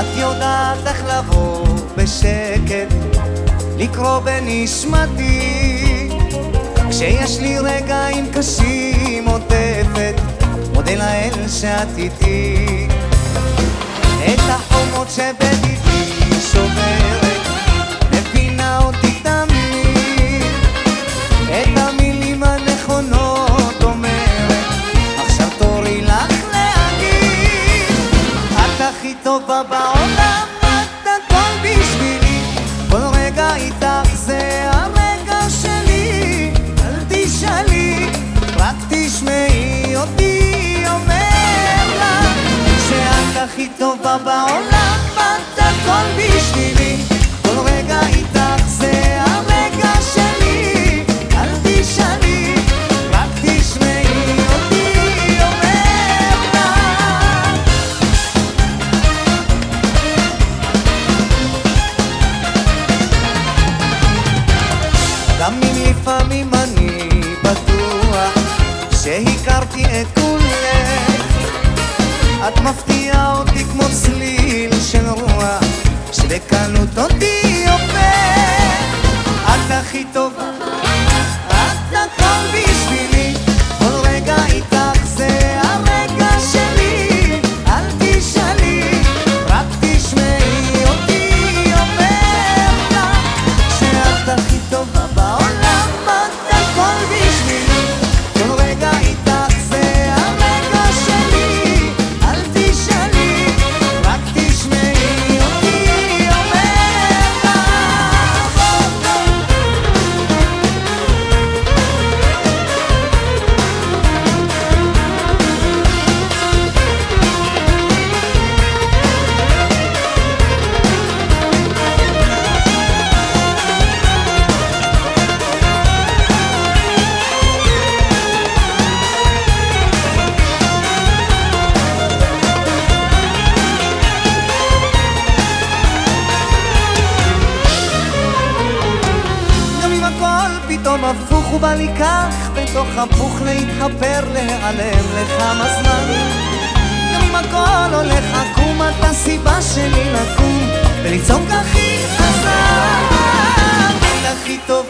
את יודעת איך לבוא בשקט, לקרוא בנשמתי. כשיש לי רגעים קשים עוטפת, מודה לאל שאת איתי. הכי טובה בעולם, את הכל בשבילי. כל רגע איתך זה הרגע שלי. אל תשאלי, רק תשמעי אותי אומר לך שאת הכי טובה בעולם, את הכל בשבילי. גם אם לפעמים אני בטוח שהכרתי את כולך. את מפתיעה אותי כמו צליל של רוח שבקלות אותי הופך את הכי טובה, פתאום הפוך ובא לי כך בתוך הפוך להתחפר להיעלם לכמה זמן. גם אם הכל הולך עקום את הסיבה שלי לקום ולצעוק הכי חזק הכי טוב